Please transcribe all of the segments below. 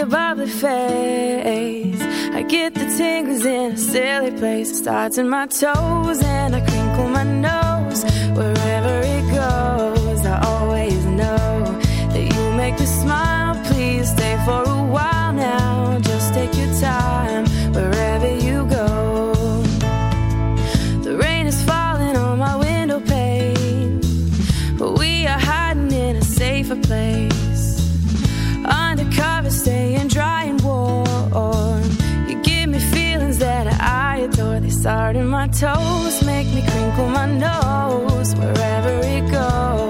your bubbly face. I get the tingles in a silly place. It starts in my toes and I crinkle my nose. in my toes, make me crinkle my nose wherever it goes.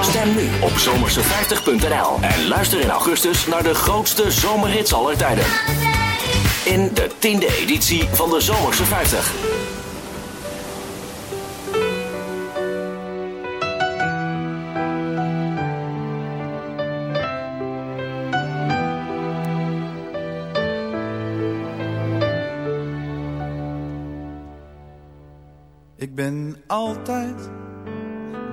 Stem nu op zomerse50.nl en luister in augustus naar de grootste zomerhits aller tijden. In de tiende editie van de Zomerse 50. Ik ben altijd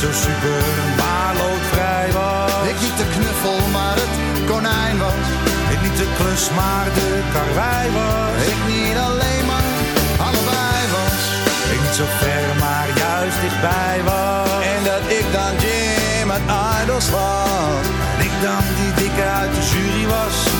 Ik niet zo super, maar loodvrij was. Ik niet de knuffel, maar het konijn was. Ik niet de klus, maar de karwei was. Ik niet alleen, maar allebei was. Ik niet zo ver, maar juist dichtbij was. En dat ik dan Jim uit Idols was. En ik dan die dikke uit de jury was.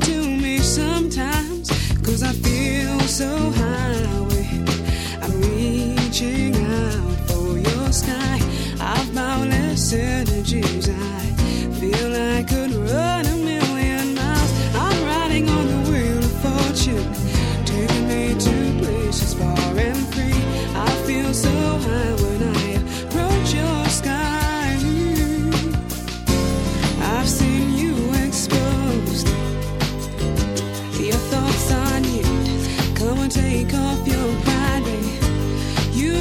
sometimes. Cause I feel so high. I'm reaching out for your sky. I've boundless energies. I feel I could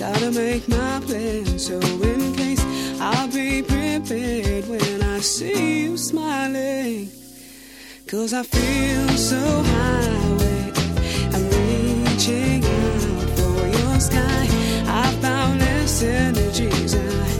Gotta make my plan, so in case I'll be prepared when I see you smiling. Cause I feel so high. I'm reaching out for your sky. I've boundless energies. I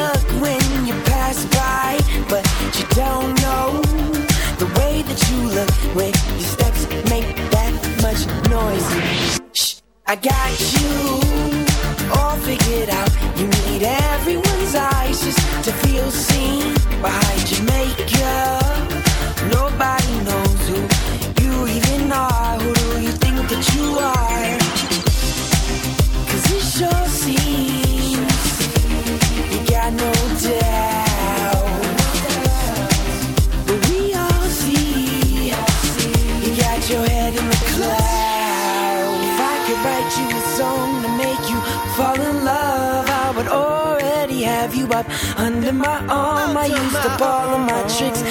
you when your steps make that much noise. Shh, I got you all figured out. You need everyone's eyes just to feel seen behind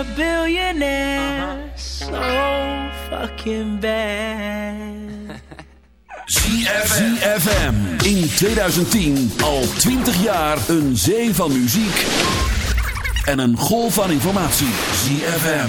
A billionaire so fucking bad. ZFM. In 2010 al 20 jaar een zee van muziek en een golf van informatie. ZFM.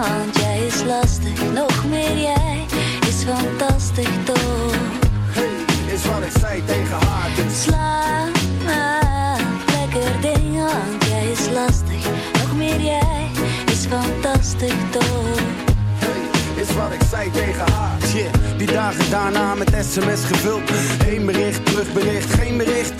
Want jij is lastig. Nog meer jij is fantastisch toch? Hey, is wat ik zei tegen haar, dus Slaap, lekker ding, want jij is lastig. Nog meer jij is fantastisch toch? Is wat ik zei tegen haar. Yeah, die dagen dagen daarna met sms gevuld. Heen bericht, terugbericht, geen bericht.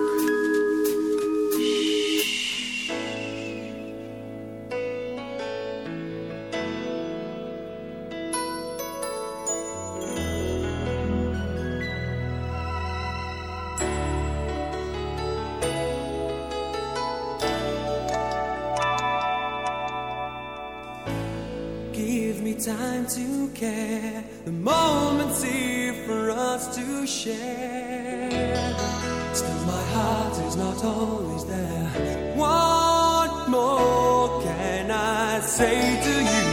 Time to care. The moment's here for us to share. Still, my heart is not always there. What more can I say to you?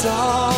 it's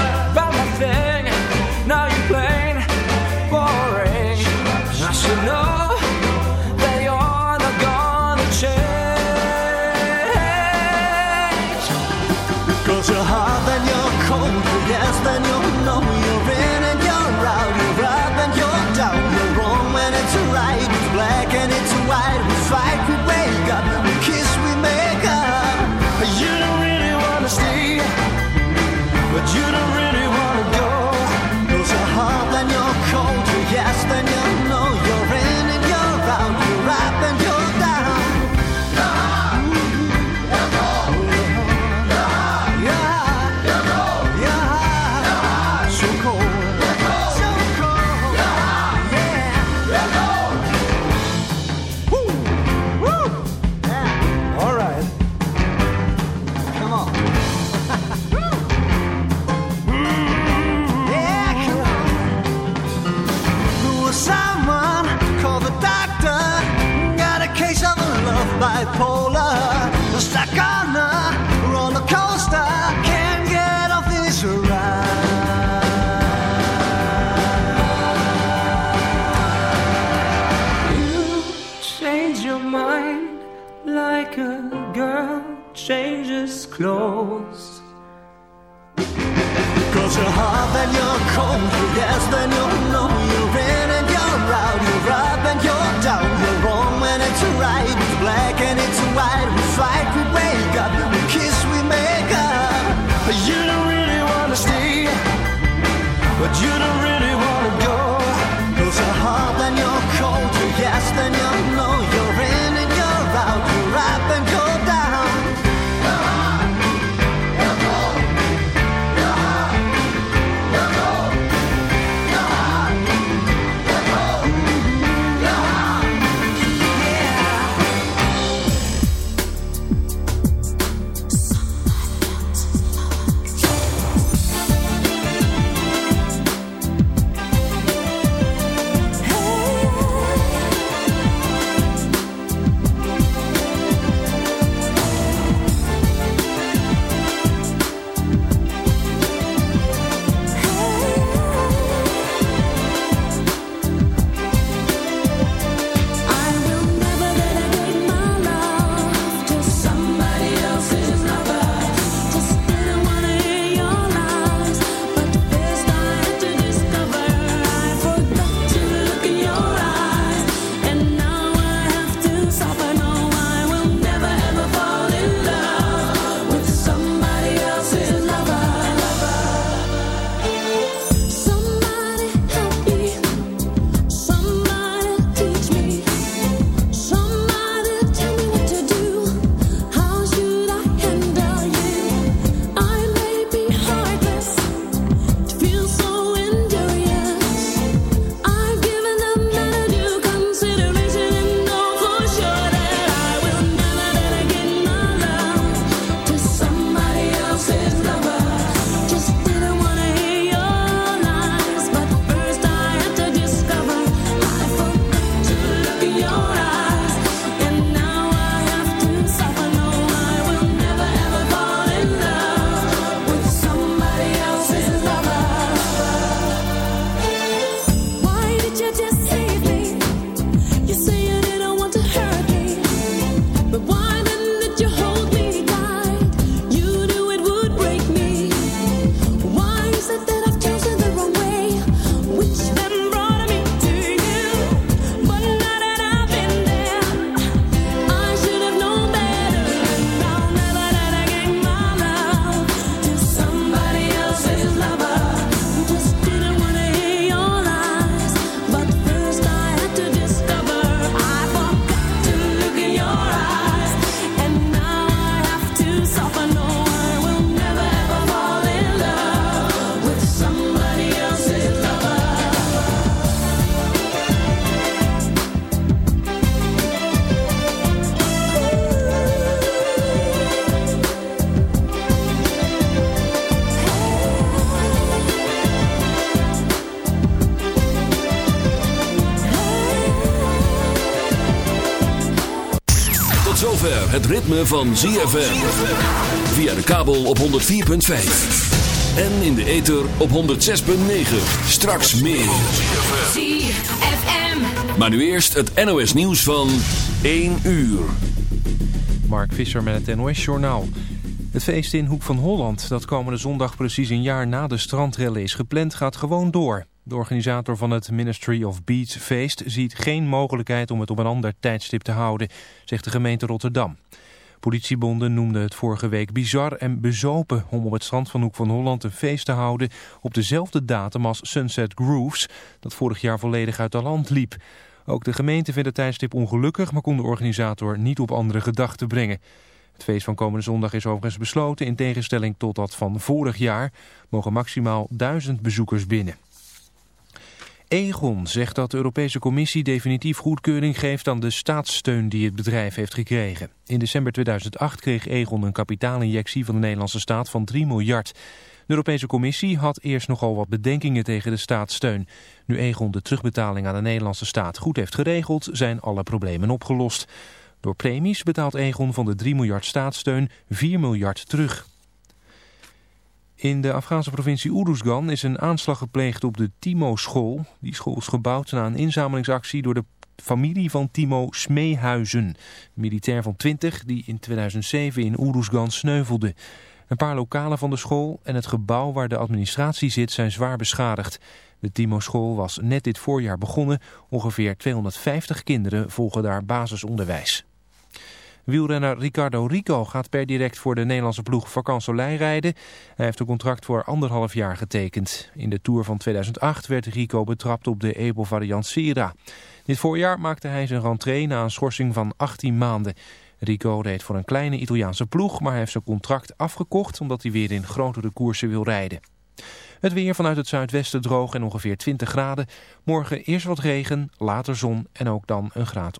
love and you're cold, you're yes, then you're no, you're in and you're out, you're up and you're down, you're wrong when it's right, it's black and it's white, we fight, we wake up, we kiss, we make up. But you don't really wanna stay, but you don't really ritme van ZFM. Via de kabel op 104.5. En in de ether op 106.9. Straks meer. ZFM. Maar nu eerst het NOS nieuws van 1 uur. Mark Visser met het NOS Journaal. Het feest in Hoek van Holland, dat komende zondag precies een jaar na de strandrellen is gepland, gaat gewoon door. De organisator van het Ministry of Beach feest ziet geen mogelijkheid om het op een ander tijdstip te houden, zegt de gemeente Rotterdam. Politiebonden noemden het vorige week bizar en bezopen om op het strand van Hoek van Holland een feest te houden op dezelfde datum als Sunset Grooves, dat vorig jaar volledig uit de land liep. Ook de gemeente vindt het tijdstip ongelukkig, maar kon de organisator niet op andere gedachten brengen. Het feest van komende zondag is overigens besloten. In tegenstelling tot dat van vorig jaar mogen maximaal duizend bezoekers binnen. Egon zegt dat de Europese Commissie definitief goedkeuring geeft aan de staatssteun die het bedrijf heeft gekregen. In december 2008 kreeg Egon een kapitaalinjectie van de Nederlandse staat van 3 miljard. De Europese Commissie had eerst nogal wat bedenkingen tegen de staatssteun. Nu Egon de terugbetaling aan de Nederlandse staat goed heeft geregeld, zijn alle problemen opgelost. Door premies betaalt Egon van de 3 miljard staatssteun 4 miljard terug. In de Afghaanse provincie Uruzgan is een aanslag gepleegd op de Timo-school. Die school is gebouwd na een inzamelingsactie door de familie van Timo Smeehuizen. Militair van 20 die in 2007 in Uruzgan sneuvelde. Een paar lokalen van de school en het gebouw waar de administratie zit zijn zwaar beschadigd. De Timo-school was net dit voorjaar begonnen. Ongeveer 250 kinderen volgen daar basisonderwijs. Wielrenner Ricardo Rico gaat per direct voor de Nederlandse ploeg Vacansoleil rijden. Hij heeft een contract voor anderhalf jaar getekend. In de Tour van 2008 werd Rico betrapt op de Ebo variant Sera. Dit voorjaar maakte hij zijn rentree na een schorsing van 18 maanden. Rico reed voor een kleine Italiaanse ploeg, maar hij heeft zijn contract afgekocht omdat hij weer in grotere koersen wil rijden. Het weer vanuit het zuidwesten droog en ongeveer 20 graden. Morgen eerst wat regen, later zon en ook dan een graad